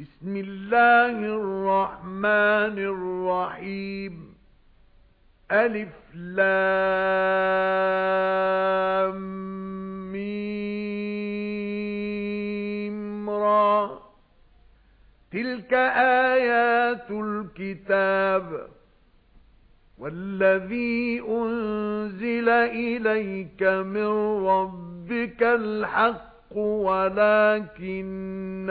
بسم الله الرحمن الرحيم. ألف لام را. تلك آيات الكتاب. وَالَّذِي أُنْزِلَ إِلَيْكَ مِنْ رَبِّكَ الْحَقُّ وَلَكِنَّ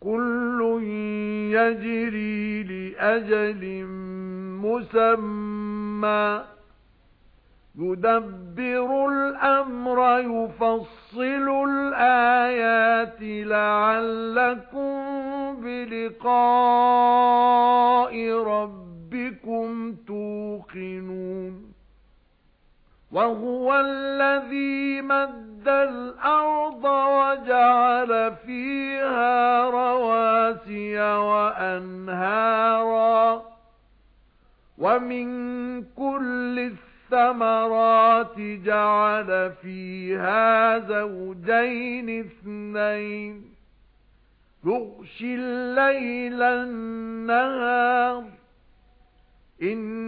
كُلٌّ يَجْرِي لِأَجَلٍ مُّسَمًّى. يُدَبِّرُ الْأَمْرَ يُفَصِّلُ الْآيَاتِ لَعَلَّكُمْ بِلِقَاءِ رَبِّكُمْ تُوقِنُونَ. وَهُوَ الَّذِي مَدَّ الْأَرْضَ وَجَعَلَ فِيهَا رَوَاسِيَ وَأَنْهَارًا وَمِن كُلِّ الثَّمَرَاتِ جَعَلَ فِيهَا زَوْجَيْنِ اثْنَيْنِ يُغْشِي اللَّيْلَ النَّهَارَ إِنَّ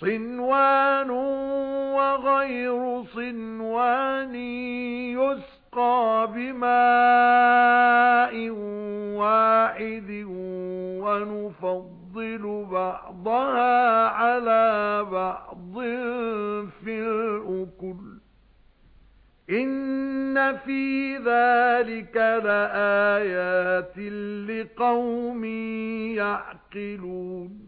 صِنْوَانٌ وَغَيْرُ صِنْوَانٍ يُسْقَى بِمَاءٍ وَاحِدٍ وَنُفَضِّلُ بَعْضَهَا عَلَى بَعْضٍ فِي الْأُكُلِ. إِنَّ فِي ذَلِكَ لَآيَاتٍ لِقَوْمٍ يَعْقِلُونَ.